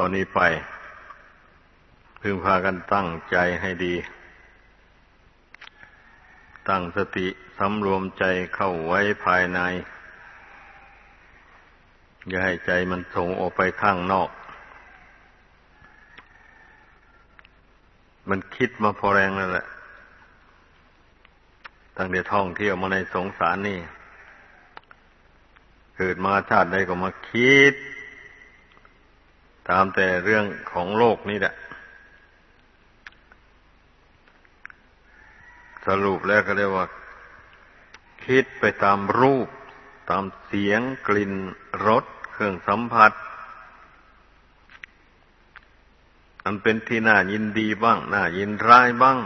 ตอนนี้ไป พึงพากันตั้งใจให้ดี ตั้งสติสำรวมใจเข้าไว้ภายใน อย่าให้ใจมันส่งออกไปข้างนอก มันคิดมาพอแรงนั่นแหละ ตั้งแต่ท่องเที่ยวมาในสงสารนี่ เกิดมาชาติใดก็มาคิด ตามแต่เรื่องของโลกนี่แหละ สรุปแล้วก็เรียกว่า คิดไปตามรูป ตามเสียงกลิ่นรสเครื่องสัมผัสมันเป็นที่น่ายินดีบ้าง น่ายินร้ายบ้าง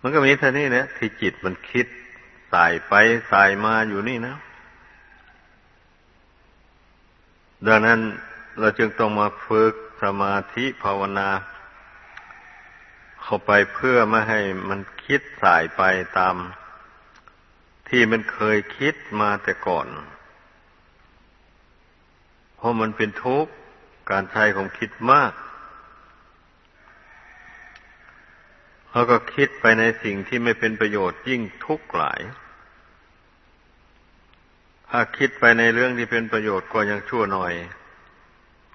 มันก็มีเท่านี้นะที่จิตมันคิดสายไปสายมาอยู่นี่นะดังนั้น เราจึงต้องมาฝึกสมาธิภาวนา เข้าไปเพื่อไม่ให้มันคิดสายไปตาม ที่มันเคยคิดมาแต่ก่อน เพราะมันเป็นทุกข์การใช้ของคิดมากแล้วก็คิดไปในสิ่งที่ไม่เป็นประโยชน์ยิ่งทุกข์หลาย ถ้าคิดไปในเรื่องที่เป็นประโยชน์ก็ยังชั่วหน่อย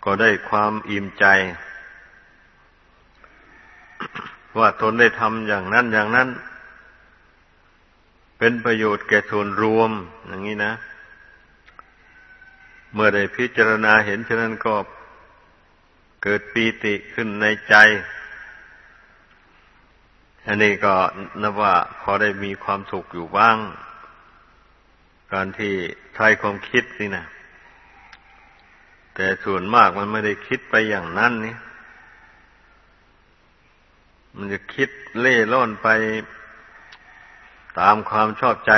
ก็ได้ความอิ่มใจ ว่าตนได้ทำอย่างนั้นอย่างนั้น เป็นประโยชน์แก่ส่วนรวมอย่างนี้นะ เมื่อได้พิจารณาเห็นฉะนั้นก็เกิดปีติขึ้นในใจ อันนี้ก็นับว่าพอได้มีความสุขอยู่บ้าง การที่ใช้ความคิดนี่นะ แต่ส่วนมากมันไม่ได้คิดไปอย่างนั้นนี่มันจะคิดเล่ล่อนไปตามความชอบใจ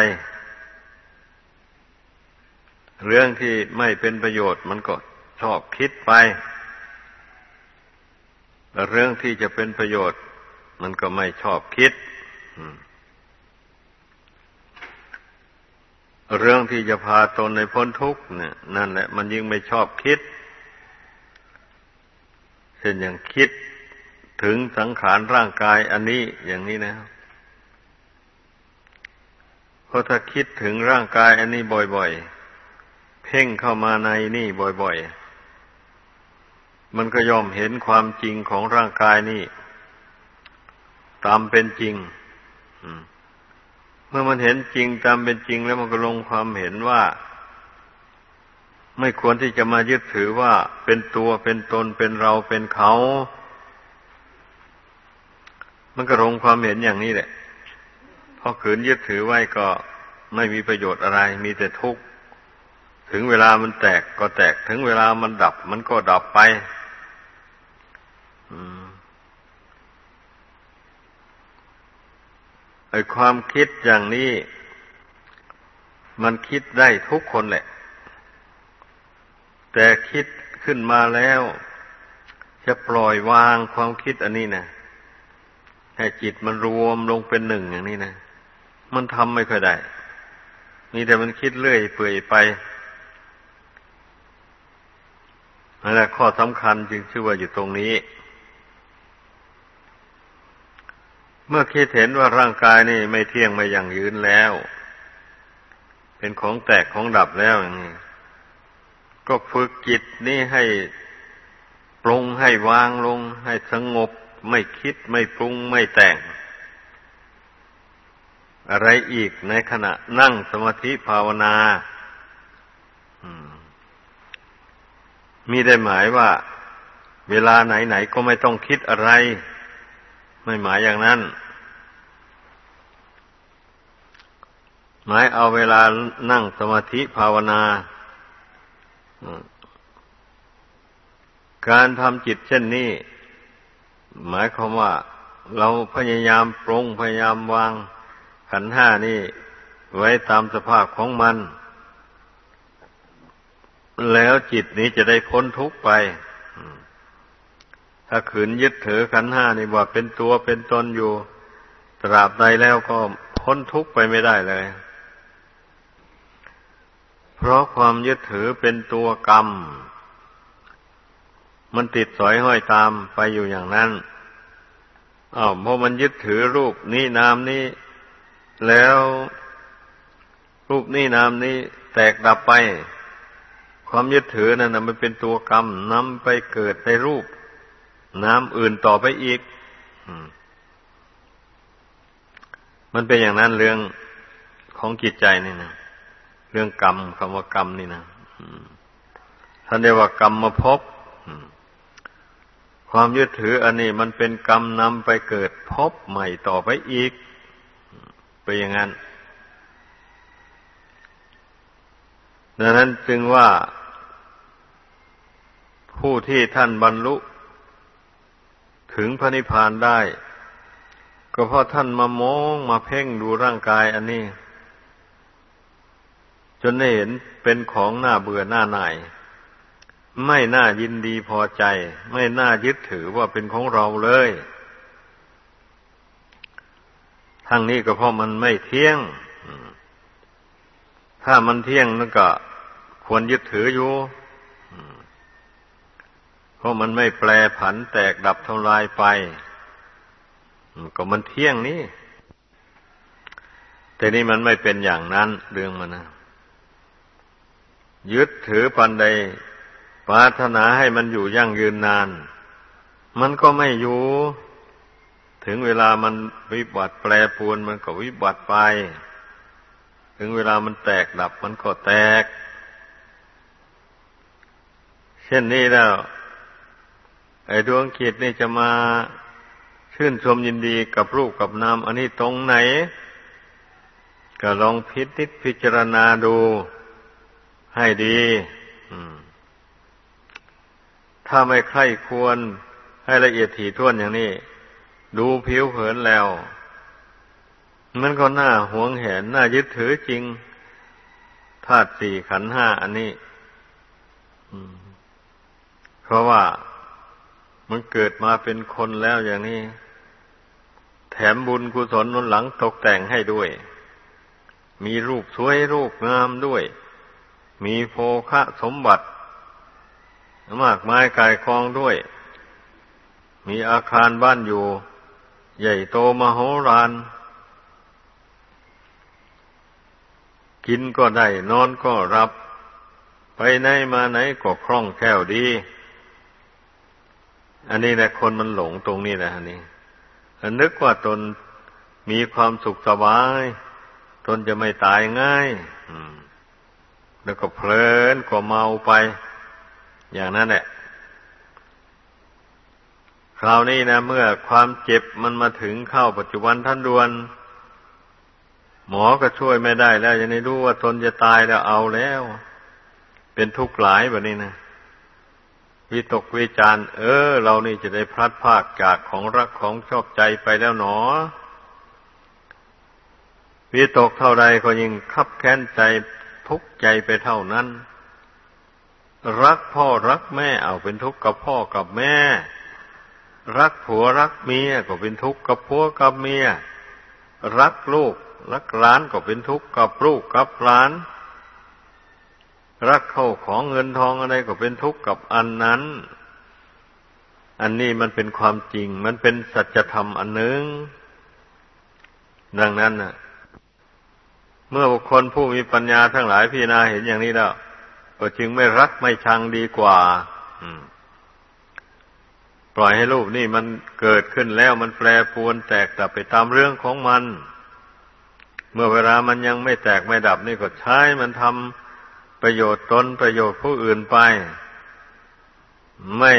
เรื่องที่ไม่เป็นประโยชน์มันก็ชอบคิดไปเรื่องที่จะเป็นประโยชน์ มันก็ไม่ชอบคิด เรื่องที่จะพาตนในพ้นทุกข์เนี่ย นั่นแหละ มันยิ่งไม่ชอบคิดเช่นอย่างคิดถึงสังขารร่างกายอันนี้อย่างนี้นะเพราะถ้าคิดถึงร่างกายอันนี้บ่อยๆ เพ่งเข้ามาในนี่บ่อยๆ มันก็ยอมเห็นความจริงของร่างกายนี่ ตามเป็นจริง เมื่อมันเห็นจริงตามเป็นจริงแล้วมันก็ลงความเห็นว่า ไม่ควรที่จะมายึดถือว่าเป็นตัวเป็นตนเป็นเราเป็นเขา มันก็ลงความเห็นอย่างนี้แหละพอขืนยึดถือไว้ก็ไม่มีประโยชน์อะไร มีแต่ทุกข์ถึงเวลามันแตกก็แตกถึงเวลามันดับ มันก็ดับไป ไอความคิดอย่างนี้ มันคิดได้ทุกคนแหละ แต่คิดขึ้นมาแล้ว จะปล่อยวางความคิดอันนี้นะให้จิตมันรวมลงเป็นหนึ่งอย่างนี้นะมันทำไม่ค่อยได้มีแต่มันคิดเรื่อยเปื่อยไปนั่นแหละข้อสำคัญจึงชื่อว่าอยู่ตรงนี้ เมื่อคิดเห็นว่าร่างกายนี่ไม่เที่ยงไม่ยั่งยืนแล้ว เป็นของแตกของดับแล้วอย่างนี้ก็ฝึกจิตนี่ให้ปรุงให้วางลง ให้สงบ ไม่คิดไม่ปรุงไม่แต่ง อะไรอีกในขณะนั่งสมาธิภาวนามีได้หมายว่า เวลาไหนๆก็ไม่ต้องคิดอะไร ไม่หมายอย่างนั้น หมายเอาเวลานั่งสมาธิภาวนา การทำจิตเช่นนี้ หมายความว่า เราพยายามปรงพยายามวางขันห้านี่ ไว้ตามสภาพของมัน แล้วจิตนี้จะได้พ้นทุกข์ไป ถ้าขืนยึดถือขันห้านี่ว่าเป็นตัวเป็นตนอยู่ ตราบใดแล้วก็พ้นทุกข์ไปไม่ได้เลย เพราะความยึดถือเป็นตัวกรรม มันติดสอยห้อยตามไปอยู่อย่างนั้นอ้าวพอมันยึดถือรูปนี้นามนี้ แล้วรูปนี้นามนี้แตกดับไป ความยึดถือนั่นนะมันเป็นตัวกรรมนำไปเกิดในรูปนามอื่นต่อไปอีกมันเป็นอย่างนั้นเรื่องของจิตใจนี่นะ เรื่องกรรมคำว่ากรรมนี่นะท่านเรียกว่ากรรมมาพบความยึดถืออันนี้มันเป็นกรรมนำไปเกิดพบใหม่ต่อไปอีก ไปอย่างนั้นดังนั้นจึงว่า ผู้ที่ท่านบรรลุ ถึงพระนิพพานได้ ก็เพราะท่านมามองมาเพ่งดูร่างกายอันนี้ จนได้เห็นเป็นของน้าเบื่อหน้าหน่าย ไม่น่ายินดีพอใจ ไม่น่ายึดถือว่าเป็นของเราเลย ทั้งนี้ก็เพราะมันไม่เที่ยง ถ้ามันเที่ยงนั่นก็ควรยึดถืออยู่ เพราะมันไม่แปรผันแตกดับทำลายไป ก็มันเที่ยงนี่ แต่นี่มันไม่เป็นอย่างนั้นเรื่องมันนะ ยึดถือปันใดปรารถนาให้มันอยู่ยั่งยืนนาน มันก็ไม่อยู่ ถึงเวลามันวิบัติแปรปวนมันก็วิบัติไป ถึงเวลามันแตกดับมันก็แตก เช่นนี้แล้ว ไอ้ดวงขีดนี่จะมาชื่นชมยินดีกับรูปกับนามอันนี้ตรงไหน ก็ลองพิจิตพิจารณาดู ให้ดีถ้าไม่ใคร่ควรให้ละเอียดถี่ถ้วนอย่างนี้ ดูผิวเผินแล้ว มันก็น่าหวงแหน น่ายึดถือจริงธาตุสี่ขันห้าอันนี้เพราะว่ามันเกิดมาเป็นคนแล้วอย่างนี้ แถมบุญกุศลนนหลังตกแต่งให้ด้วย มีรูปสวยรูปงามด้วย มีโภคะสมบัติ มากมายกายคลองด้วย มีอาคารบ้านอยู่ ใหญ่โตมโหฬารกินก็ได้ นอนก็รับ ไปไหนมาไหนก็คล่องแคล่วดี อันนี้แหละคนมันหลงตรงนี้แหละนี่นึกว่าตนมีความสุขสบาย ตนจะไม่ตายง่าย แล้วก็เพลินก็เมาไป อย่างนั้นแหละ คราวนี้นะ เมื่อความเจ็บมันมาถึงเข้าปัจจุบันท่านดวน หมอก็ช่วยไม่ได้แล้วยังไม่รู้ว่าตนจะตายแล้วเอาแล้ว เป็นทุกข์หลายแบบนี้นะวิตกวิจารเออ เรานี่จะได้พลัดพากจากของรักของชอบใจไปแล้วหนอวิตกเท่าใดก็ยิ่งคับแค้นใจ ทุกข์ใจไปเท่านั้น รักพ่อรักแม่เอาเป็นทุกข์กับพ่อกับแม่ รักผัวรักเมียก็เป็นทุกข์กับผัวกับเมีย รักลูกรักหลานก็เป็นทุกข์กับลูกกับหลาน รักเข้าของเงินทองอะไรก็เป็นทุกข์กับอันนั้น อันนี้มันเป็นความจริง มันเป็นสัจธรรมอันหนึ่งดังนั้นน่ะ เมื่อบุคคลผู้มีปัญญาทั้งหลายพิจารณาเห็นอย่างนี้แล้ว ก็จึงไม่รักไม่ชังดีกว่าปล่อยให้รูปนี่มันเกิดขึ้นแล้วมันแปรปวนแตกดับไปตามเรื่องของมัน เมื่อเวลามันยังไม่แตกไม่ดับนี่ก็ใช้มันทำประโยชน์ตนประโยชน์ผู้อื่นไป ไม่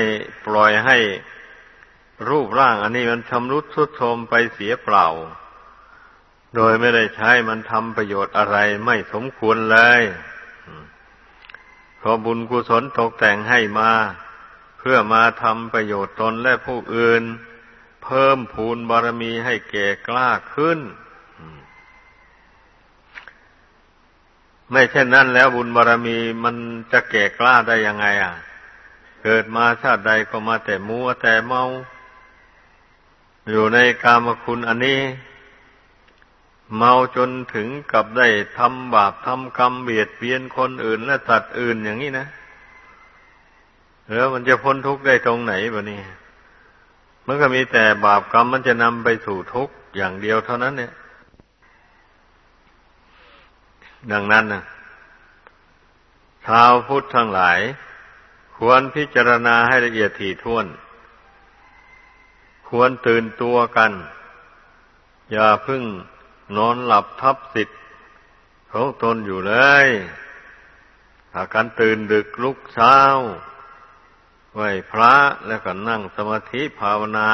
ปล่อยให้รูปร่างอันนี้มันชำรุดทรุดโทรมไปเสียเปล่า โดยไม่ได้ใช้มันทำประโยชน์อะไรไม่สมควรเลยพราะบุญกุศลตกแต่งให้มา เพื่อมาทำประโยชน์ตนและผู้อื่น เพิ่มพูนบารมีให้แก่กล้าขึ้น ไม่เช่นนั้นแล้วบุญบารมีมันจะแก่กล้าได้ยังไง อะ เกิดมาชาติใดก็มาแต่มัวแต่เมา อยู่ในกามคุณอันนี้ เมาจนถึงกับได้ทำบาปทำกรรมเบียดเบียนคนอื่น และสัตว์อื่นอย่างนี้นะแล้วมันจะพ้นทุกข์ได้ตรงไหนบะนี่มันก็มีแต่บาปกรรมมันจะนำไปสู่ทุกข์อย่างเดียวเท่านั้น เนี่ย ดังนั้นนะชาวพุทธทั้งหลาย ควรพิจารณาให้ละเอียดถี่ถ้วน ควรตื่นตัวกัน อย่าพึ่ง นอนหลับทับสิทธิ์ของตนอยู่เลยถ้าการตื่นดึกลุกเช้า ไหวพระแล้วก็นั่งสมาธิภาวนา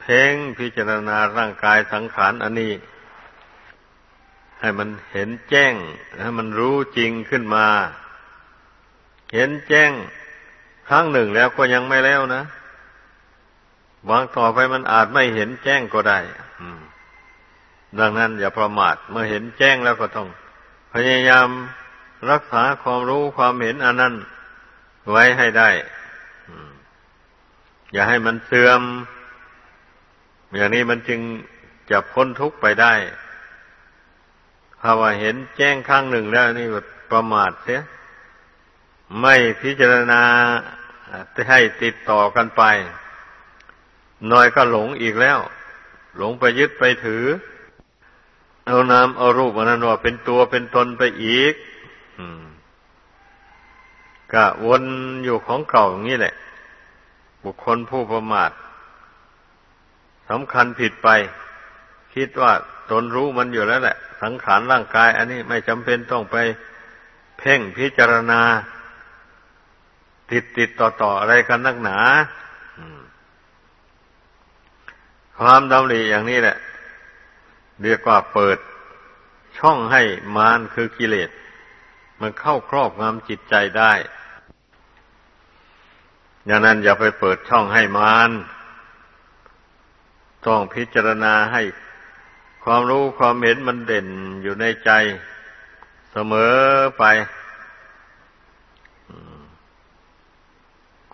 เพ่งพิจารณาร่างกายสังขารอันนี้ ให้มันเห็นแจ้ง ให้มันรู้จริงขึ้นมา เห็นแจ้งครั้งหนึ่งแล้วก็ยังไม่แล้วนะวางต่อไปมันอาจไม่เห็นแจ้งก็ได้ ดังนั้นอย่าประมาท เมื่อเห็นแจ้งแล้วก็ต้อง พยายามรักษาความรู้ความเห็นอันนั้น ไว้ให้ได้อย่าให้มันเสื่อม อย่างนี้มันจึงจะพ้นทุกข์ไปได้ถ้าว่าเห็นแจ้งข้างหนึ่งแล้วนี่ประมาทเสีย ไม่พิจารณาให้ติดต่อกันไป น้อยก็หลงอีกแล้ว หลงไปยึดไปถือ เอานามเอารูปอันนั้นว่าเป็นตัวเป็นตนไปอีกอก็วนอยู่ของเก่าอย่างนี้แหละ บุคคลผู้ประมาทสำคัญผิดไป คิดว่าตนรู้มันอยู่แล้วแหละ สังขารร่างกาย อันนี้ไม่จำเป็นต้องไปเพ่งพิจารณา ติดติดต่อต่ออะไรกันนักหนา ความดำริอย่างนี้แหละ เรียกว่าเปิดช่องให้มารคือกิเลส มันเข้าครอบงำจิตใจได้อย่างนั้นอย่าไปเปิดช่องให้มารต้องพิจารณาให้ความรู้ความเห็นมันเด่นอยู่ในใจเสมอไป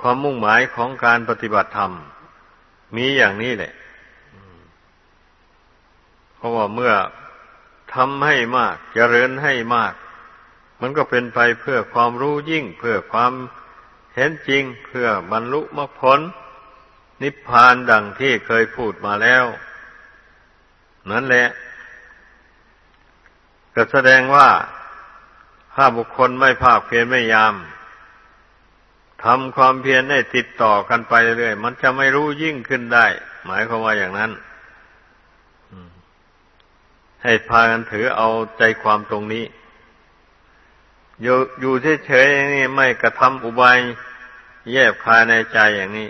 ความมุ่งหมายของการปฏิบัติธรรม มีอย่างนี้แหละ เพราะว่าเมื่อทำให้มากเจริญให้มาก มันก็เป็นไปเพื่อความรู้ยิ่ง เพื่อความเห็นจริง เพื่อบรรลุมรรคผล นิพพานดังที่เคยพูดมาแล้ว นั่นแหละก็แสดงว่าถ้าบุคคลไม่ภาคเพียรไม่ยามทำความเพียรให้ติดต่อกันไปเรื่อยมันจะไม่รู้ยิ่งขึ้นได้ หมายความว่าอย่างนั้น ให้พากันถือเอาใจความตรงนี้ อยู่อยู่เฉยๆอย่างนี้ไม่กระทำอุบายแยบคายในใจอย่างนี้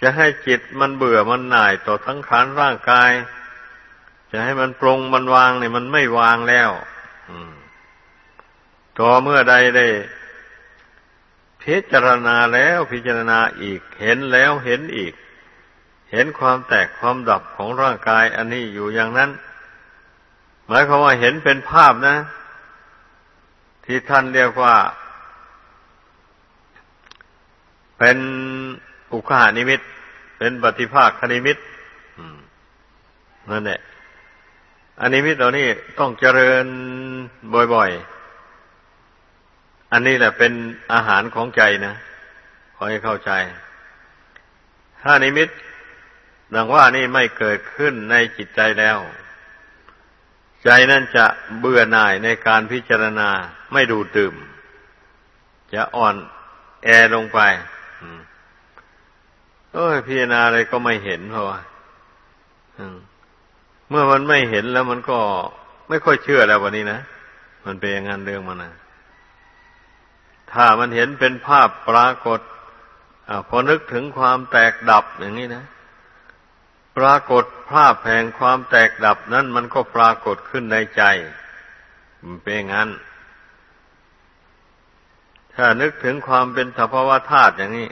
จะให้จิตมันเบื่อมันหน่ายต่อทั้งขานร่างกาย จะให้มันปรงมันวางเนี่ยมันไม่วางแล้วต่อเมื่อใดได้พิจารณาแล้วพิจารณาอีก เห็นแล้วเห็นอีก เห็นความแตกความดับของร่างกายอันนี้อยู่อย่างนั้น หมายความว่าเห็นเป็นภาพนะ ที่ท่านเรียกว่า เป็นอุคหานิมิต เป็นปฏิภาคคณิมิตนั่นแหละอนิมิตเหล่านี้ต้องเจริญบ่อยๆ อันนี้แหละเป็นอาหารของใจนะขอให้เข้าใจ ถ้านิมิตดังว่านี่ไม่เกิดขึ้นในจิตใจแล้ว ใจนั่นจะเบื่อหน่ายในการพิจารณาไม่ดูดื่ม จะอ่อนแอลงไปเอ้ยพิจารณาอะไรก็ไม่เห็นเพราะว่าเมื่อมันไม่เห็นแล้วมันก็ไม่ค่อยเชื่อแล้ววันนี้นะ มันเป็นอย่างนั้นเรื่องมันนะถ้ามันเห็นเป็นภาพปรากฏอพอนึกถึงความแตกดับอย่างนี้นะ ปรากฏภาพแห่งความแตกดับนั้นมันก็ปรากฏขึ้นในใจ มันเป็นงั้น ถ้านึกถึงความเป็นสภาวะธาตุอย่างนี้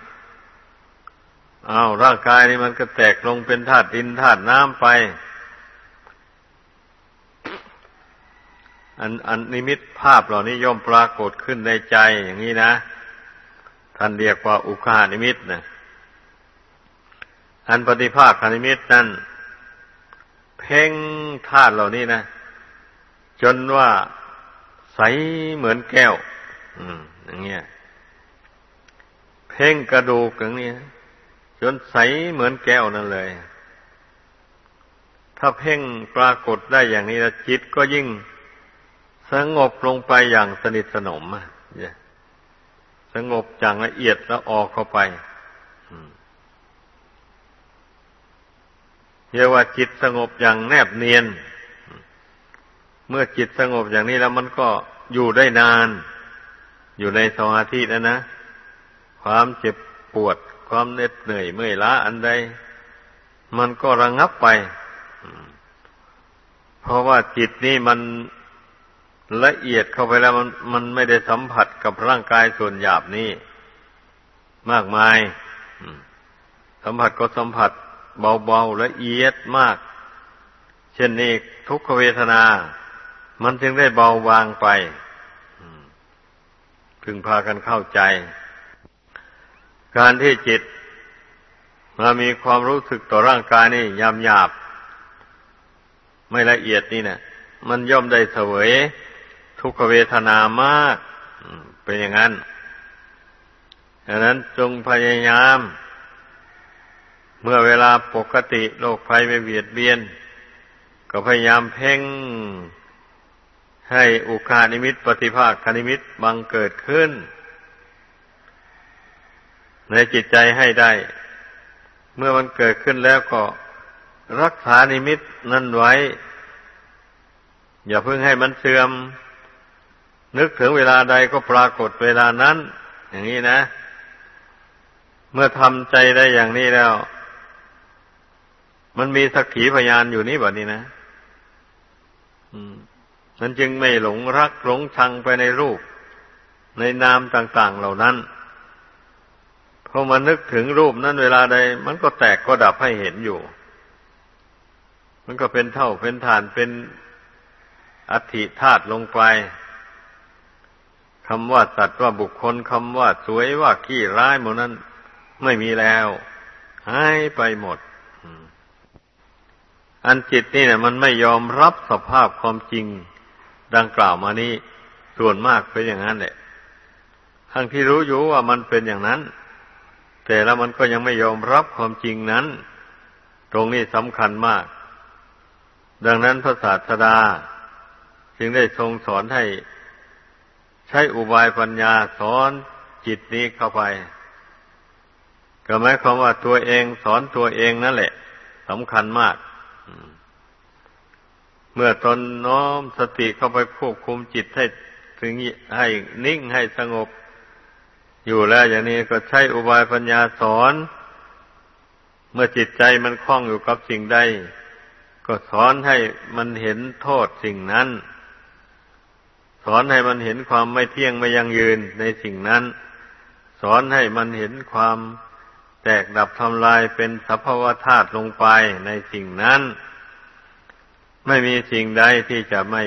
อา้าวร่างกายนี่มันก็แตกลงเป็นธาตุดินธาตุน้ำไป อันอันนิมิตภาพเหล่านี้ย่อมปรากฏขึ้นในใจอย่างนี้นะ ท่านเรียกว่าอุคานิมิตนะ อันปฏิภาคคณิมิตนั้นเพ่งธาตุเหล่านี้นะ จนว่าใสเหมือนแก้ว อืม อย่างเงี้ย เพ่งกระดูกอย่างนี้จนใสเหมือนแก้วนั่นเลย ถ้าเพ่งปรากฏได้อย่างนี้แล้วจิตก็ยิ่งสงบลงไปอย่างสนิทสนมสงบอย่างละเอียดแล้วออกเข้าไป เรียกว่าจิตสงบอย่างแนบเนียน เมื่อจิตสงบอย่างนี้แล้วมันก็อยู่ได้นาน อยู่ในสมาธินะนะ ความเจ็บปวด ความเหน็ดเหนื่อยเมื่อยล้าอันใด มันก็ระงงับไป เพราะว่าจิตนี่มันละเอียดเข้าไปแล้วมันมันไม่ได้สัมผัสกับร่างกายส่วนหยาบนี้ มากมาย สัมผัสก็สัมผัส เบาๆละเอียดมาก เช่นนี้ทุกขเวทนา มันจึงได้เบาบางไปพึงพากันเข้าใจ การที่จิตมามีความรู้สึกต่อร่างกายนี่ยำหยาบ ไม่ละเอียดนี่เนะมันย่อมได้เสวย ทุกขเวทนามาก เป็นอย่างนั้นดังนั้นจงพยายาม เมื่อเวลาปกติโรคภัยไม่เบียดเบียน ก็พยายามเพ่งให้อุคานิมิตปฏิภาคคนิมิตบังเกิดขึ้น ในจิตใจให้ได้ เมื่อมันเกิดขึ้นแล้วก็รักษานิมิตนั่นไว้ อย่าเพิ่งให้มันเสื่อม นึกถึงเวลาใดก็ปรากฏเวลานั้น อย่างนี้นะ เมื่อทำใจได้อย่างนี้แล้ว มันมีสักขีพยานอยู่นี่แบบนี้นะมันจึงไม่หลงรักหลงชังไปในรูป ในนามต่าง ๆเหล่านั้นเพอมานึกถึงรูปนั้นเวลาใด มันก็แตกก็ดับให้เห็นอยู่ มันก็เป็นเท่าเป็นฐานเป็นอัฐิธาตุลงไปคำว่าสัตว์ว่าบุคคลคำว่าสวยว่าขี้ร้ายหมดนั้น ไม่มีแล้วหายไปหมด อันจิตนี่เนี่ยมันไม่ยอมรับสภาพความจริง ดังกล่าวมานี้ส่วนมากเป็นอย่างนั้นแหละทั้งที่รู้อยู่ว่ามันเป็นอย่างนั้น แต่แล้วมันก็ยังไม่ยอมรับความจริงนั้น ตรงนี้สำคัญมาก ดังนั้นพระศาสดา จึงได้ทรงสอนให้ ใช้อุบายปัญญาสอนจิตนี้เข้าไป ก็หมายความว่าตัวเองสอนตัวเองนั่นแหละสำคัญมาก เมื่อตนน้อมสติเข้าไปควบคุมจิตให้ถึงให้นิ่งให้สงบ อยู่แล้วอย่างนี้ก็ใช้อุบายปัญญาสอน เมื่อจิตใจมันคล้องอยู่กับสิ่งใด ก็สอนให้มันเห็นโทษสิ่งนั้น สอนให้มันเห็นความไม่เที่ยงไม่ยั่งยืนในสิ่งนั้น สอนให้มันเห็นความแตกดับทำลายเป็นสภาวธาตุลงไปในสิ่งนั้น ไม่มีสิ่งใดที่จะไม่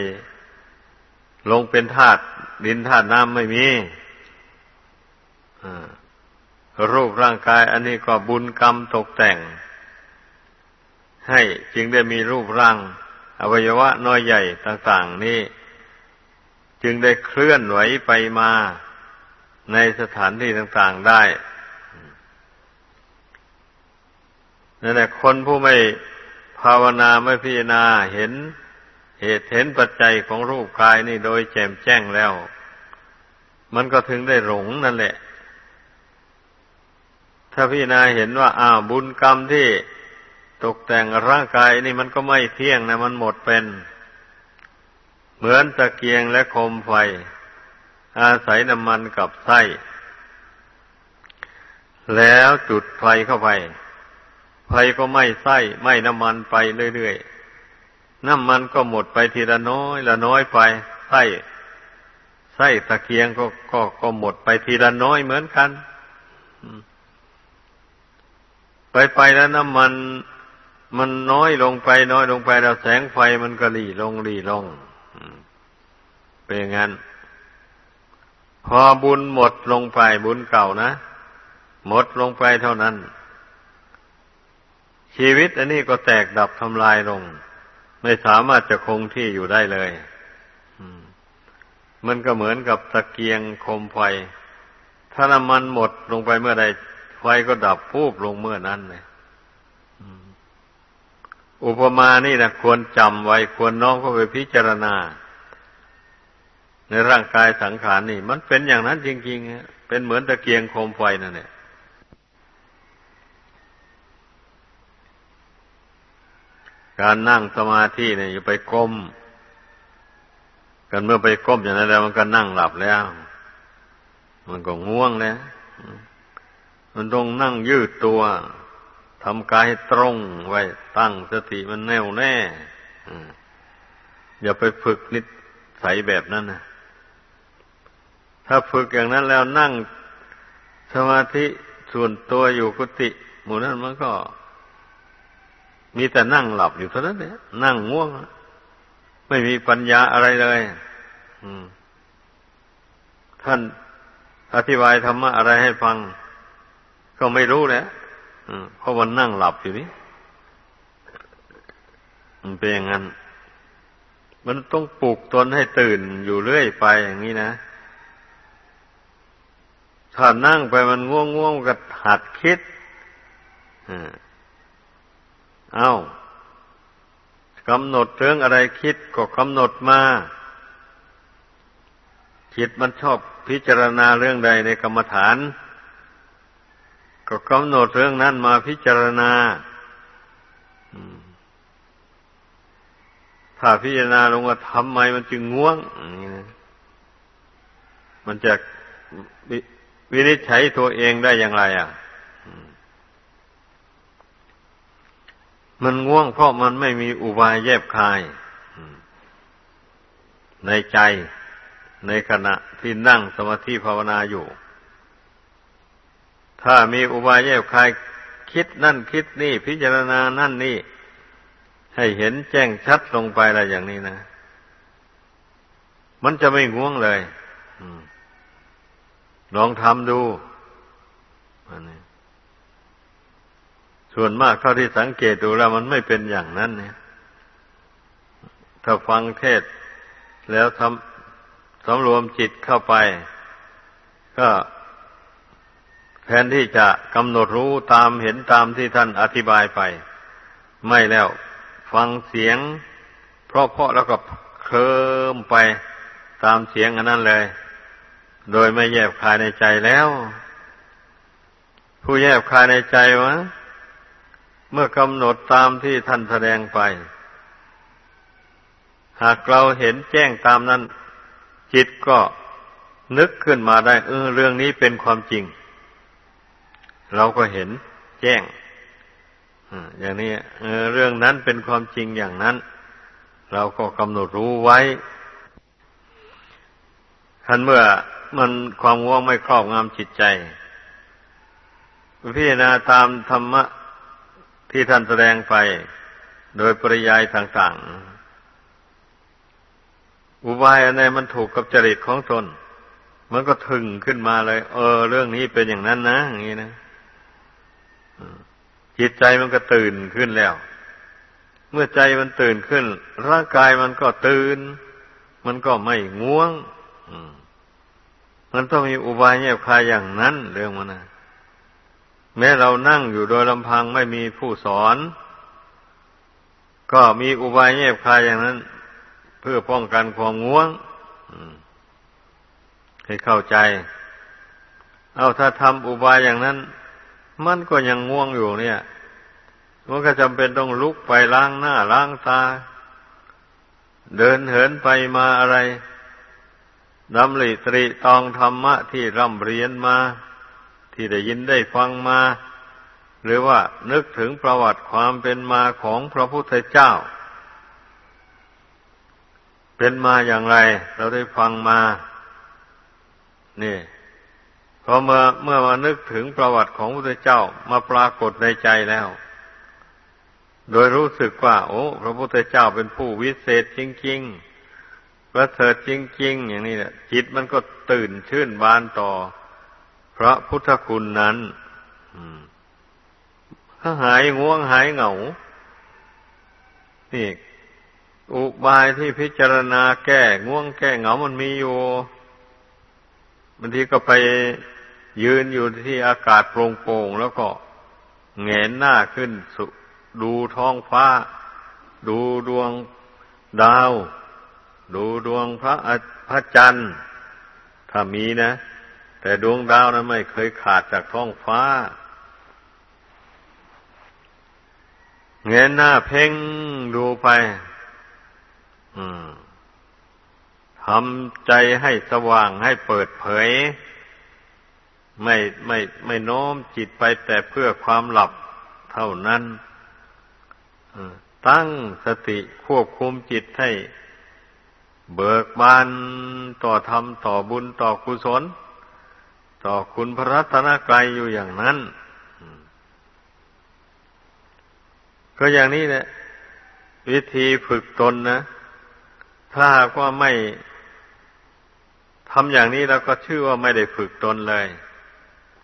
ลงเป็นธาตุดินธาตุน้ำไม่มีรูปร่างกาย อันนี้ก็บุญกรรมตกแต่ง ให้จึงได้มีรูปร่าง อวัยวะน้อยใหญ่ต่างๆนี้จึงได้เคลื่อนไหวไปมาในสถานที่ต่างๆได้นั่นแหละคนผู้ไม่ ภาวนาไม่พิจารณาเห็นเหตุเห็นปัจจัยของรูปกายนี่โดยแจ่มแจ้งแล้ว มันก็ถึงได้หลงนั่นแหละ ถ้าพิจารณาเห็นว่าอ้าวบุญกรรมที่ตกแต่งร่างกายนี่มันก็ไม่เที่ยงนะ มันหมดเป็น เหมือนตะเกียงและคมไฟ อาศัยน้ำมันกับไส้ แล้วจุดไฟเข้าไป ไฟก็ไหม้ไส้ไหม้น้ำมันไปเรื่อยๆ น้ำมันก็หมดไปทีละน้อยละน้อยไปไส้ไส้ตะเกียงก็ก็ก็หมดไปทีละน้อยเหมือนกันไปไปแล้วน้ำมันมันน้อยลงไป น้อยลงไปแล้วแสงไฟมันก็หลีลงหลีลงเป็นอย่างนั้น พอบุญหมดลงไปบุญเก่านะ หมดลงไปเท่านั้น ชีวิตอันนี้ก็แตกดับทำลายลง ไม่สามารถจะคงที่อยู่ได้เลยมันก็เหมือนกับตะเกียงคมไฟ ถ้าน้ำมันหมดลงไปเมื่อใดไฟก็ดับพูบลงเมื่อนั้นเลยอุปมานี่นะควรจำไว้ควรน้อมเข้าไปพิจารณา ในร่างกายสังขารนี่ มันเป็นอย่างนั้นจริงๆเป็นเหมือนตะเกียงโคมไฟนั่นแหละ การนั่งสมาธิเนี่ยอย่าไปก้ม กันเมื่อไปก้มอย่างนั้นแล้ว มันก็นั่งหลับแล้ว มันก็ง่วงแล้ว มันต้องนั่งยืดตัวทำกายให้ตรงไว้ตั้งสติมันแน่วแน่อย่าไปฝึกนิสัยแบบนั้นนะถ้าฝึกอย่างนั้นแล้วนั่งสมาธิส่วนตัวอยู่กุฏิหมู่นั้นมันก็ มีแต่นั่งหลับอยู่เท่านั้นเนี่ยนั่งง่วง ไม่มีปัญญาอะไรเลยท่านอธิบายธรรมะอะไรให้ฟัง ก็ไม่รู้แหละเพราะวันนั่งหลับอยู่นี่มันเป็นอย่างนั้น มันต้องปลุกตนให้ตื่นอยู่เรื่อยไปอย่างนี้นะถ้านั่งไปมันง่วงง่วงก็หัดคิด เอา้ากำหนดเรื่องอะไรคิดก็กำหนดมา จิตมันชอบพิจารณาเรื่องใดในกรรมฐาน ก็กำหนดเรื่องนั้นมาพิจารณาถ้าพิจารณาลงว่าทำไมมันจึงง่วง มันจะวินิจฉัยตัวเองได้อย่างไร อะ มันง่วงเพราะมันไม่มีอุบายแยบคาย ในใจในขณะที่นั่งสมาธิภาวนาอยู่ ถ้ามีอุบายแยบคายคิดนั่นคิดนี่ พิจารณานั่นนี่ ให้เห็นแจ้งชัดลงไปอะไรอย่างนี้นะ มันจะไม่ง่วงเลยลองทำดูอันนี้ ส่วนมากเท่าที่สังเกตดูแล้วมันไม่เป็นอย่างนั้นเนี่ย ถ้าฟังเทศแล้วทำสำรวมจิตเข้าไป ก็แทนที่จะกำหนดรู้ตามเห็นตามที่ท่านอธิบายไป ไม่แล้วฟังเสียง เพราะเพราะแล้วก็เคลิมไปตามเสียงอันนั้นเลย โดยไม่แยบคายในใจแล้ว ผู้แยบคายในใจวะ เมื่อกำหนดตามที่ท่านแสดงไป หากเราเห็นแจ้งตามนั้น จิตก็นึกขึ้นมาได้ เออเรื่องนี้เป็นความจริง เราก็เห็นแจ้งอย่างนี้เออเรื่องนั้นเป็นความจริงอย่างนั้น เราก็กำหนดรู้ไว้ทันเมื่อมันความว่างไม่ครอบงำจิตใจพิจารณาตามธรรมะ ที่ท่านแสดงไปโดยปริยายต่างๆ อุบายอันใดมันถูกกับจริตของตน มันก็ถึงขึ้นมาเลย เออ เรื่องนี้เป็นอย่างนั้นนะอย่างนี้นะจิตใจมันก็ตื่นขึ้นแล้ว เมื่อใจมันตื่นขึ้น ร่างกายมันก็ตื่น มันก็ไม่ง่วงมันต้องมีอุบายแยบคายอย่างนั้นเรื่องมันนะ แม้เรานั่งอยู่โดยลำพังไม่มีผู้สอน ก็มีอุบายเงียบคายอย่างนั้น เพื่อป้องกันความง่วงให้เข้าใจ เอาถ้าทำอุบายอย่างนั้น มันก็ยังง่วงอยู่เนี่ยมันก็จำเป็นต้องลุกไปล้างหน้าล้างตา เดินเหินไปมาอะไรดำริตรีตองธรรมะที่ร่ำเรียนมา ที่ได้ยินได้ฟังมา หรือว่านึกถึงประวัติความเป็นมาของพระพุทธเจ้า เป็นมาอย่างไร เราได้ฟังมา นี่พอเมื่อเมื่อมานึกถึงประวัติของพระพุทธเจ้ามาปรากฏในใจแล้ว โดยรู้สึกว่า โอ้พระพุทธเจ้าเป็นผู้วิเศษจริง ๆประเสริฐจริง ๆ อย่างนี้แหละจิตมันก็ตื่นชื่นบานต่อ พระพุทธคุณนั้นถ้าหายง่วงหายเหงานี่อุบายที่พิจารณาแก้ง่วงแก้เหงามันมีอยู่บางทีก็ไปยืนอยู่ที่อากาศโปร่งๆแล้วก็เงยหน้าขึ้นดูท้องฟ้า ดูดวงดาว ดูดวงพระพระจันทร์ถ้ามีนะ แต่ดวงดาวนั้นไม่เคยขาดจากท้องฟ้าเงยหน้าเพ่งดูไปทำใจให้สว่างให้เปิดเผย ไม่ไม่ไม่โน้มจิตไปแต่เพื่อความหลับเท่านั้นตั้งสติควบคุมจิตให้เบิกบานต่อธรรมต่อบุญต่อกุศล ต่อคุณพระรัตนกรัยอยู่อย่างนั้น ก็อย่างนี้แหละวิธีฝึกตนนะ ถ้าหากว่าไม่ทำอย่างนี้แล้วก็ชื่อว่าไม่ได้ฝึกตนเลย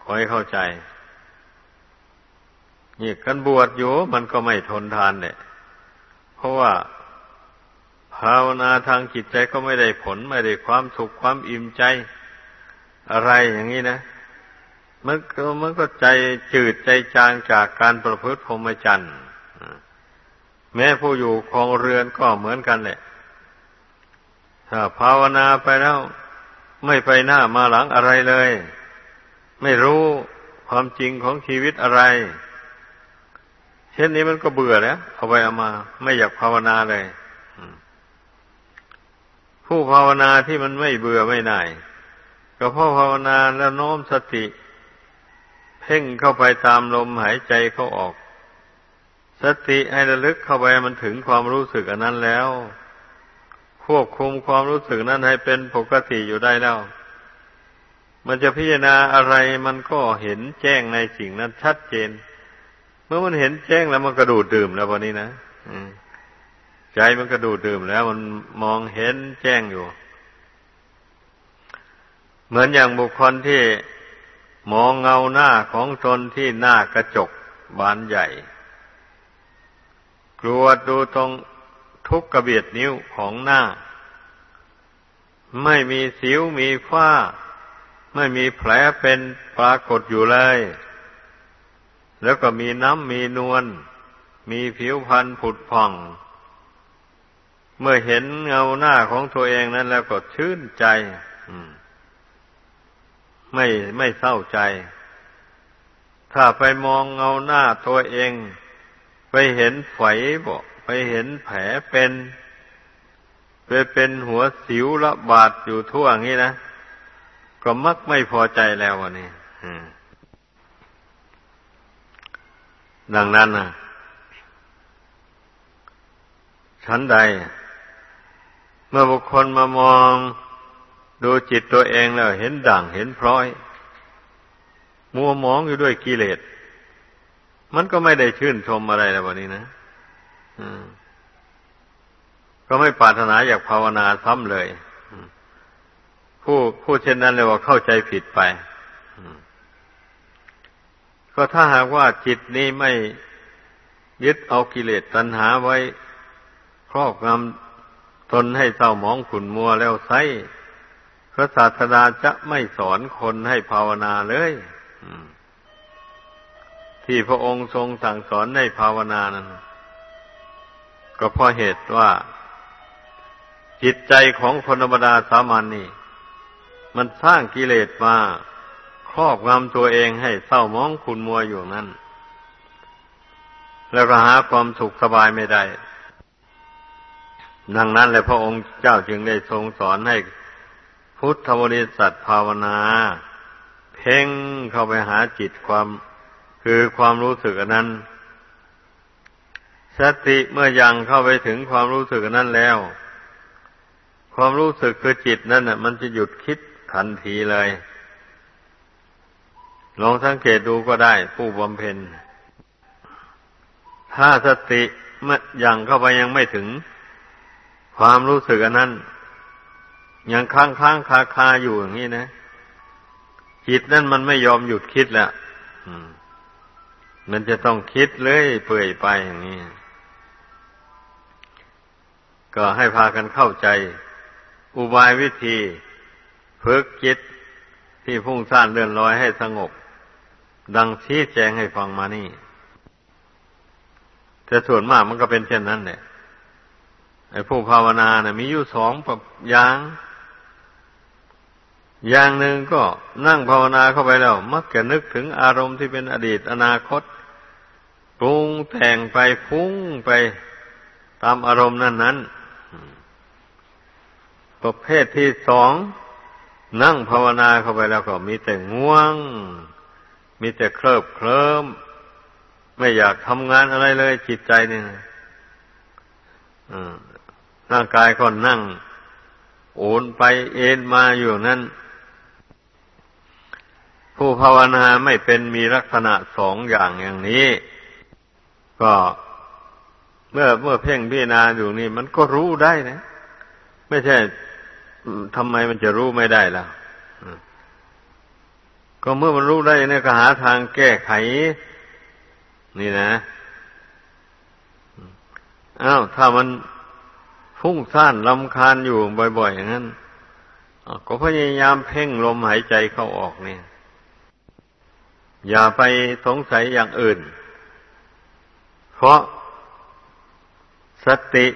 ขอให้เข้าใจ นี่กันบวชอยู่มันก็ไม่ทนทานเนี่ยเพราะว่าภาวนาทางจิตใจก็ไม่ได้ผล ไม่ได้ความสุขความอิ่มใจ อะไรอย่างนี้นะมันก็มันก็ใจจืดใจจางจากการประพฤติพรหมจรรย์แม้ผู้อยู่ครองเรือนก็เหมือนกันแหละ ถ้าภาวนาไปแล้วไม่ไปหน้ามาหลังอะไรเลย ไม่รู้ความจริงของชีวิตอะไร เช่นนี้มันก็เบื่อแล้วเอาไปเอามา ไม่อยากภาวนาเลย ผู้ภาวนาที่มันไม่เบื่อไม่หน่าย ก็เพราะภาวนาแล้วโน้มสติ เพ่งเข้าไปตามลมหายใจเข้าออก สติให้ระลึกเข้าไปมันถึงความรู้สึกอันนั้นแล้ว ควบคุมความรู้สึกนั้นให้เป็นปกติอยู่ได้แล้ว มันจะพิจารณาอะไรมันก็เห็นแจ้งในสิ่งนั้นชัดเจน เมื่อมันเห็นแจ้งแล้วมันกระดูดดื่มแล้ววันนี้นะใจมันกระดูดดื่มแล้วมันมองเห็นแจ้งอยู่ เหมือนอย่างบุคคลที่มองเงาหน้าของตนที่หน้ากระจกบานใหญ่ กลัวดูตรงทุกกระเบียดนิ้วของหน้า ไม่มีสิวมีฝ้า ไม่มีแผลเป็นปรากฏอยู่เลย แล้วก็มีน้ำมีนวลมีผิวพรรณผุดผ่อง เมื่อเห็นเงาหน้าของตัวเองนั้นแล้วก็ชื่นใจ ไม่ไม่เศร้าใจ ถ้าไปมองเงาหน้าตัวเอง ไปเห็นไฝบอกไปเห็นแผลเป็น ไปเป็นหัวสิวระบาดอยู่ทั่วงี้นะ ก็มักไม่พอใจแล้ววันนี้ดังนั้นนะชั้นใด เมื่อบุคคลมามอง ดูจิตตัวเองแล้ว เห็นด่างเห็นพร้อย มัวมองอยู่ด้วยกิเลส มันก็ไม่ได้ชื่นชมอะไรแล้ววันนี้นะก็ไม่ปรารถนาอยากภาวนาซ้ำเลย ผู้ผู้เช่นนั้นเลยว่าเข้าใจผิดไปก็ถ้าหากว่าจิตนี้ไม่ยึดเอากิเลสตัณหาไว้ ครอบงำตนให้เศร้าหมองขุนมัวแล้วไซ พระศาสดาจะไม่สอนคนให้ภาวนาเลยที่พระองค์ทรงสั่งสอนให้ภาวนานั้น ก็เพราะเหตุว่า จิตใจของคนธรรมดาสามัญนนี่ มันสร้างกิเลสมาครอบงำตัวเองให้เศร้ามองคุณมัวอยู่นั้นแล้วก็หาความสุขสบายไม่ได้ดังนั้นเลยพระองค์เจ้าจึงได้ทรงสอนให้ พุทธบริษัทภาวนา เพ่งเข้าไปหาจิตความคือความรู้สึกนั้น สติเมื่อยังเข้าไปถึงความรู้สึกนั้นแล้ว ความรู้สึกคือจิตนั่นน่ะ มันจะหยุดคิดทันทีเลย ลองสังเกตดูก็ได้ผู้บำเพ็ญ ถ้าสติเมื่อยังเข้าไปยังไม่ถึง ความรู้สึกนั้น ยังค้างค้างคาคาอยู่อย่างนี้นะจิตนั่นมันไม่ยอมหยุดคิดแล้วมันจะต้องคิดเลยเปื่อยไปอย่างนี้ ก็ให้พากันเข้าใจ อุบายวิธีฝึกจิตที่พุ่งซ่านเลื่อนลอยให้สงบ ดังชี้แจงให้ฟังมานี่ แต่ส่วนมากมันก็เป็นเช่นนั้นเนี่ยไอ้ผู้ภาวนาเนี่ยมีอยู่สองอย่าง อย่างหนึ่งก็นั่งภาวนาเข้าไปแล้ว มักจะนึกถึงอารมณ์ที่เป็นอดีตอนาคตปรุงแต่งไปฟุ้งไปตามอารมณ์นั้นนั้นประเภทที่สองนั่งภาวนาเข้าไปแล้วก็มีแต่ง่วง มีแต่เคลิบเคลิ้มไม่อยากทำงานอะไรเลย จิตใจเนี่ยร่างกายก็นั่ง โอนไปเอ็นมาอยู่นั่น ผู้ภาวนาไม่เป็นมีลักษณะสองอย่างอย่างนี้ ก็เมื่อเมื่อเพ่งพิจารณาอยู่นี่ มันก็รู้ได้นะ ไม่ใช่ทำไมมันจะรู้ไม่ได้ล่ะก็เมื่อมันรู้ได้เนี่ยก็หาทางแก้ไข นี่นะอ้าวถ้ามันฟุ้งซ่านลำคาญอยู่บ่อย ๆ อย่างนั้นก็พยายามเพ่งลมหายใจเข้าออกเนี่ย อย่าไปสงสัยอย่างอื่น เพราะสติ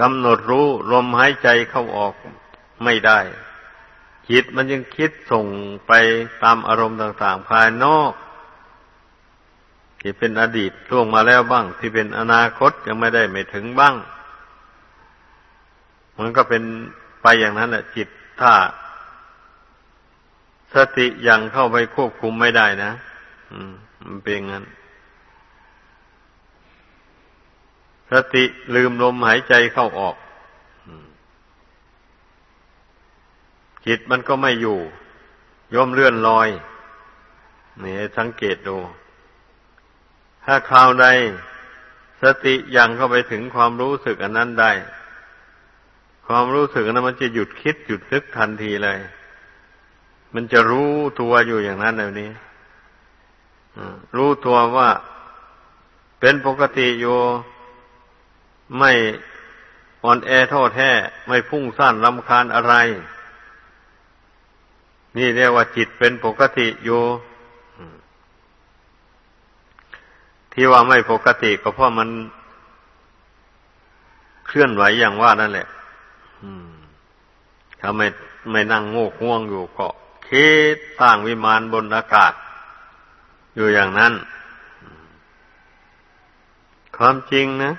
กำหนดรู้ลมหายใจเข้าออกไม่ได้ จิตมันยังคิดส่งไปตามอารมณ์ต่าง ๆ ภายนอก ที่เป็นอดีตล่วงมาแล้วบ้าง ที่เป็นอนาคตยังไม่ได้ไม่ถึงบ้าง มันก็เป็นไปอย่างนั้นแหละจิตถ้าสติยังเข้าไปควบคุมไม่ได้นะ มันเป็นงั้น สติลืมลมหายใจเข้าออกจิตมันก็ไม่อยู่ย่อมเลื่อนลอยนี่สังเกตดู ถ้าคราวใด สติยังเข้าไปถึงความรู้สึกอันนั้นได้ ความรู้สึกนั้นมันจะหยุดคิดหยุดนึกทันทีเลย มันจะรู้ตัวอยู่อย่างนั้นแบบนี้ รู้ตัวว่าเป็นปกติอยู่ไม่อ่อนแอโทษแท้ ไม่พุ่งสั้นลำคาญอะไร นี่เรียกว่าจิตเป็นปกติอยู่ที่ว่าไม่ปกติก็เพราะมันเคลื่อนไหวอย่างว่านั่นแหละถ้าไม่ไม่นั่งโง่ห่วงอยู่ก็คิดสร้างวิมานบนอากาศ อยู่อย่างนั้น ความจริงนะ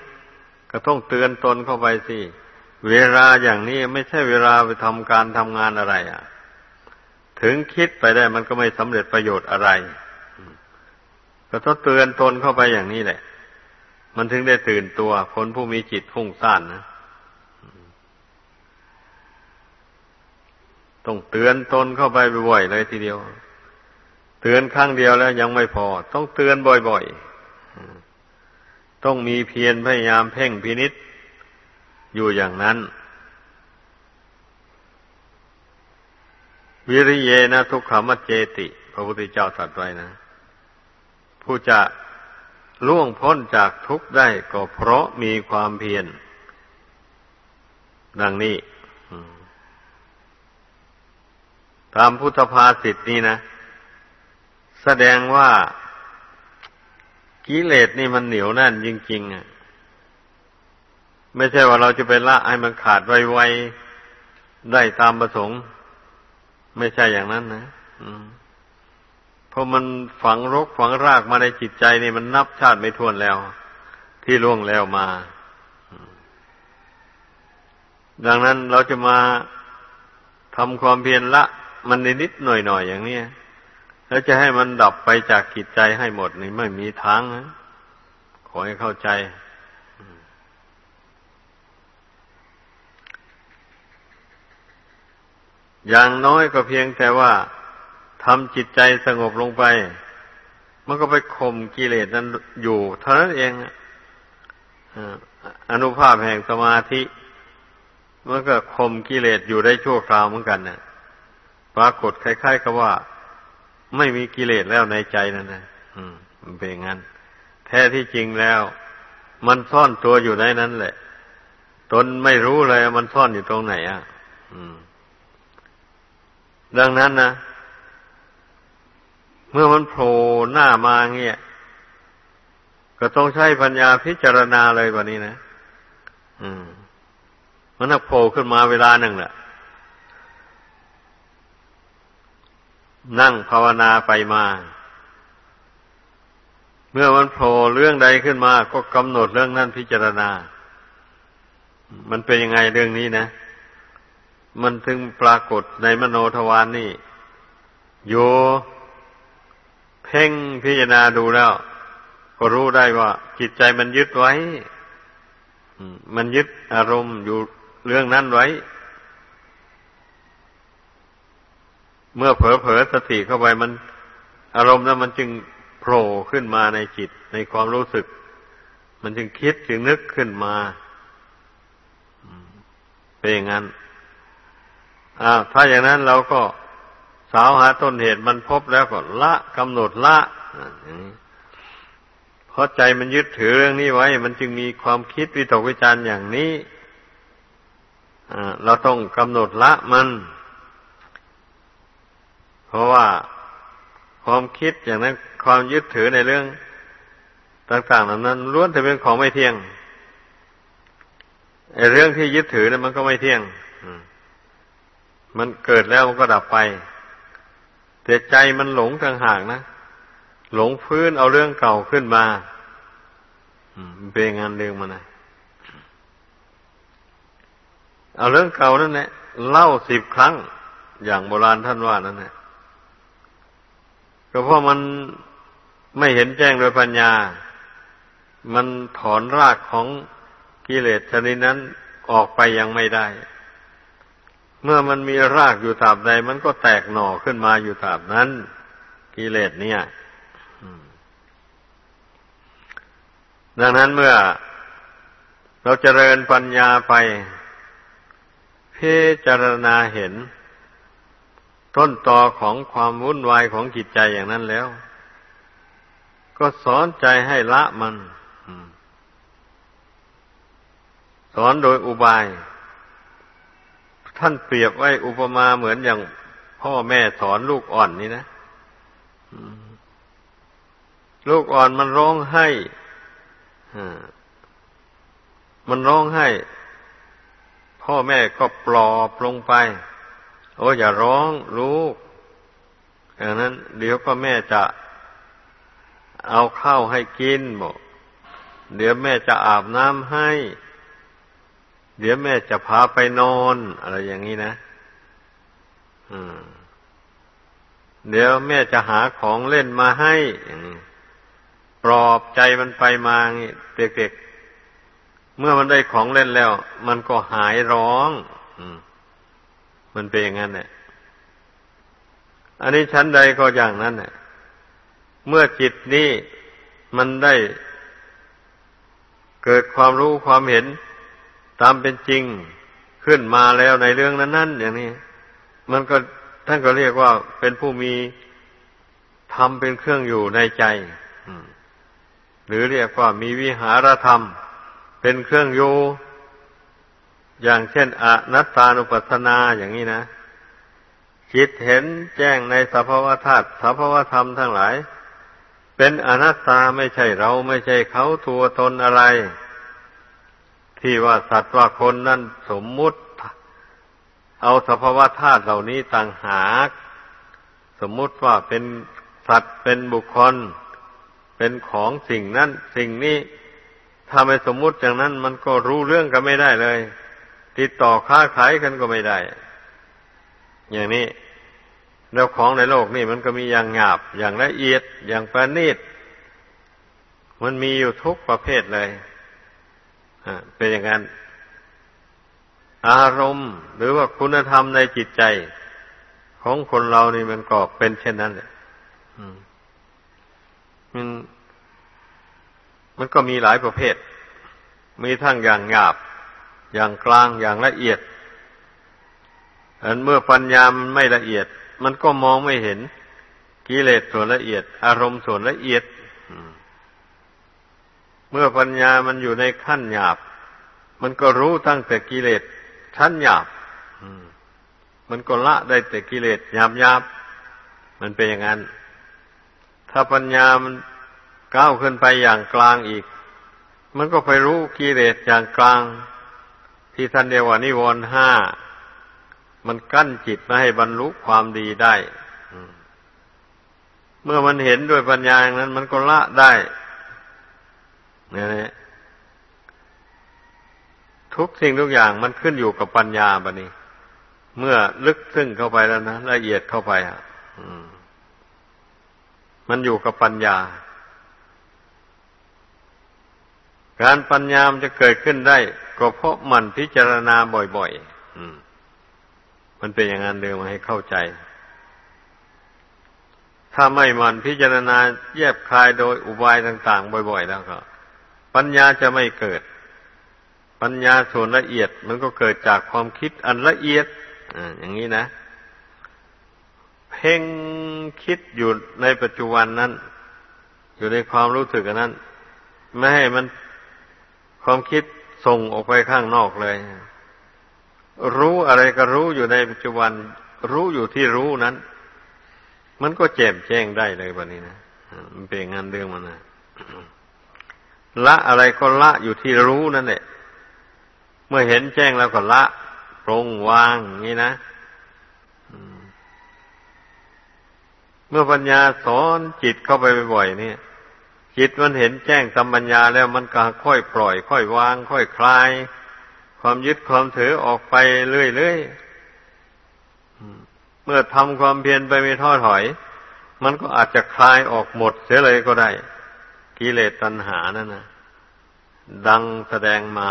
ก็ต้องเตือนตนเข้าไปสิ เวลาอย่างนี้ไม่ใช่เวลาไปทำการทำงานอะไรอะ ถึงคิดไปได้มันก็ไม่สำเร็จประโยชน์อะไร ก็ต้องเตือนตนเข้าไปอย่างนี้แหละ มันถึงได้ตื่นตัวคนผู้มีจิตฟุ้งซ่านนะต้องเตือนตนเข้าไปบ่อยเลยทีเดียว เตือนครั้งเดียวแล้วยังไม่พอ ต้องเตือนบ่อยๆ ต้องมีเพียรพยายามเพ่งพินิษอยู่อย่างนั้น วิริเยนะทุกขมัจเจติ พระพุทธเจ้าตรัสไว้นะ ผู้จะล่วงพ้นจากทุกข์ได้ก็เพราะมีความเพียร ดังนี้ ตามพุทธภาษิตนี้นะ แสดงว่ากิเลสนี่มันเหนียวแน่นจริงๆอะไม่ใช่ว่าเราจะไปละให้มันขาดไวๆได้ตามประสงค์ ไม่ใช่อย่างนั้นนะเพราะมันฝังรกฝังรากมาในจิตใจนี่มันนับชาติไม่ทวนแล้ว ที่ล่วงแล้วมา ดังนั้นเราจะมาทำความเพียรละ มันนิดๆหน่อยๆอย่างนี้ แล้วจะให้มันดับไปจากกิจใจให้หมดนี่ไม่มีทางนะขอให้เข้าใจ อย่างน้อยก็เพียงแต่ว่าทำจิตใจสงบลงไป มันก็ไปข่มกิเลสนั้นอยู่ เท่านั้นเองอนุภาพแห่งสมาธิ มันก็ข่มกิเลสอยู่ได้ชั่วคราวเหมือนกันเนี่ยปรากฏคล้ายๆกับว่า ไม่มีกิเลสแล้วในใจนั่นนะมันเป็นงั้น แท้ที่จริงแล้ว มันซ่อนตัวอยู่ในนั้นแหละ ตนไม่รู้เลยมันซ่อนอยู่ตรงไหนอะดังนั้นนะเมื่อมันโผล่หน้ามาเงี้ยก็ต้องใช้ปัญญาพิจารณาเลยวันนี้นะ อืม มันโผล่ขึ้นมาเวลาหนึ่งแหละ นั่งภาวนาไปมา เมื่อมันโผล่เรื่องใดขึ้นมา ก็กำหนดเรื่องนั้นพิจารณา มันเป็นยังไงเรื่องนี้นะ มันถึงปรากฏในมโนทวารนนี่ โย เพ่งพิจารณาดูแล้ว ก็รู้ได้ว่า จิตใจมันยึดไว้ มันยึดอารมณ์อยู่เรื่องนั้นไว้ เมื่อเผลอเผลอสติเข้าไปมัน อารมณ์นั้นมันจึงโผล่ขึ้นมาในจิตในความรู้สึก มันจึงคิดจึงนึกขึ้นมาเป็นอย่างนั้นอ้าวถ้าอย่างนั้นเราก็สาวหาต้นเหตุมันพบแล้วก็ละกำหนดละเพราะใจมันยึดถือเรื่องนี้ไว้ มันจึงมีความคิดวิตกวิจารณ์อย่างนี้เราต้องกำหนดละมัน ราะว่าความคิดอย่างนั้นความยึดถือในเรื่องต่างๆเหล่านั้นล้วนแต่เป็นของไม่เที่ยงไอ้เรื่องที่ยึดถือนั้นมันก็ไม่เที่ยงมันเกิดแล้วมันก็ดับไปแต่ใจมันหลงต่างหากนะหลงพื้นเอาเรื่องเก่าขึ้นมาเป็นงานเรื่องมันนะเอาเรื่องเก่านั่นแหละเล่าสิบครั้ง อย่างโบราณท่านว่านั่นแหละ ก็เพราะมันไม่เห็นแจ้งโดยปัญญา มันถอนรากของกิเลสชนิดนั้นออกไปยังไม่ได้ เมื่อมันมีรากอยู่ตราบใด มันก็แตกหน่อขึ้นมาอยู่ตราบนั้น กิเลสเนี่ยดังนั้นเมื่อเราเจริญปัญญาไปพิจารณาเห็น ต้นตอของความวุ่นวายของจิตใจอย่างนั้นแล้ว ก็สอนใจให้ละมันสอนโดยอุบาย ท่านเปรียบไว้อุปมาเหมือนอย่างพ่อแม่สอนลูกอ่อนนี่นะลูกอ่อนมันร้องไห้มันร้องไห้ พ่อแม่ก็ปลอบลงไป โอ้อย่าร้องลูกอย่างนั้น เดี๋ยวพ่อแม่จะเอาข้าวให้กินบอกเดี๋ยวแม่จะอาบน้ำให้ เดี๋ยวแม่จะพาไปนอน อะไรอย่างนี้นะเดี๋ยวแม่จะหาของเล่นมาให้ปลอบใจมันไปมาเด็กๆเมื่อมันได้ของเล่นแล้ว มันก็หายร้องมั มันเป็นอย่างนั้นแหละอันนี้ชั้นใดก็อย่างนั้นแหละเมื่อจิตนี้มันได้เกิดความรู้ความเห็นตามเป็นจริงขึ้นมาแล้วในเรื่องนั้น ๆ อย่างนี้ มันก็ท่านก็เรียกว่าเป็นผู้มีธรรมเป็นเครื่องอยู่ในใจหรือเรียกว่ามีวิหารธรรม เป็นเครื่องอยู่ อย่างเช่นอนัตตานุปัสสนาอย่างนี้นะจิตเห็นแจ้งในสภาวธาตุสภาวธรรมทั้งหลาย เป็นอนัตตาไม่ใช่เราไม่ใช่เขาตัวตนอะไร ที่ว่าสัตว์ว่าคนนั่นสมมุติ เอาสภาวธาตุเหล่านี้ต่างหาก สมมุติว่าเป็นสัตว์เป็นบุคคล เป็นของสิ่งนั้นสิ่งนี้ถ้าไม่สมมุติอย่างนั้นมันก็รู้เรื่องกันไม่ได้เลย ติดต่อค้าขายกันก็ไม่ได้ อย่างนี้แล้วของในโลกนี่มันก็มีอย่างหยาบ อย่างละเอียด อย่างประณีต มันมีอยู่ทุกประเภทเลยเป็นอย่างนั้น อารมณ์หรือว่าคุณธรรมในจิตใจ ของคนเรานี่มันก็เป็นเช่นนั้นแหละมันมันก็มีหลายประเภท มีทั้งอย่างหยาบ อย่างกลางอย่างละเอียดอันเมื่อปัญญามันไม่ละเอียด มันก็มองไม่เห็นกิเลสส่วนละเอียด อารมณ์ส่วนละเอียดเมื่อปัญญามันอยู่ในขั้นหยาบ มันก็รู้ตั้งแต่กิเลสชั้นหยาบมันก็ละได้แต่กิเลสหยาบหยาบมันเป็นอย่างนั้น ถ้าปัญญามันก้าวขึ้นไปอย่างกลางอีก มันก็ไปรู้กิเลสอย่างกลาง ที่ท่านเรียกว่านิวรณ์ห้ามันกั้นจิตไม่ให้บรรลุความดีได้เมื่อมันเห็นด้วยปัญญาอย่างนั้น มันก็ละได้นี่ทุกสิ่งทุกอย่างมันขึ้นอยู่กับปัญญาบะนี้ เมื่อลึกซึ้งเข้าไปแล้วนะละเอียดเข้าไปอะมันอยู่กับปัญญา การปัญญามจะเกิดขึ้นได้ ก็เพราะมันพิจารณาบ่อยๆมันเป็นอย่างนั้นเดิมมาให้เข้าใจ ถ้าไม่มันพิจารณาแยบคายโดยอุบายต่าง ๆ บ่อย ๆ แล้วก็ปัญญาจะไม่เกิด ปัญญาส่วนละเอียดมันก็เกิดจากความคิดอันละเอียดออย่างนี้นะ เพ่งคิดอยู่ในปัจจุบันนั้น อยู่ในความรู้สึกนั้น ไม่ให้มันความคิด ส่งออกไปข้างนอกเลย รู้อะไรก็รู้อยู่ในปัจจุบัน รู้อยู่ที่รู้นั้น มันก็แจ่มแจ้งได้เลยวันนี้นะมันเป็นงานเรื่องมันนะละอะไรก็ละอยู่ที่รู้นั่นแหละเมื่อเห็นแจ้งแล้วก็ละปรงวางนี่นะเมื่อปัญญาสอนจิตเข้าไปบ่อยๆนี่ย จิตมันเห็นแจ้งสัมปัญญาแล้วมันก็ค่อยปล่อย ค่อยวาง ค่อยคลาย ความยึดความถือออกไปเรื่อยๆเมื่อทำความเพียรไปไม่ท้อถอย มันก็อาจจะคลายออกหมดเสียเลยก็ได้ กิเลสตัณหานั่นนะดังแสดงมา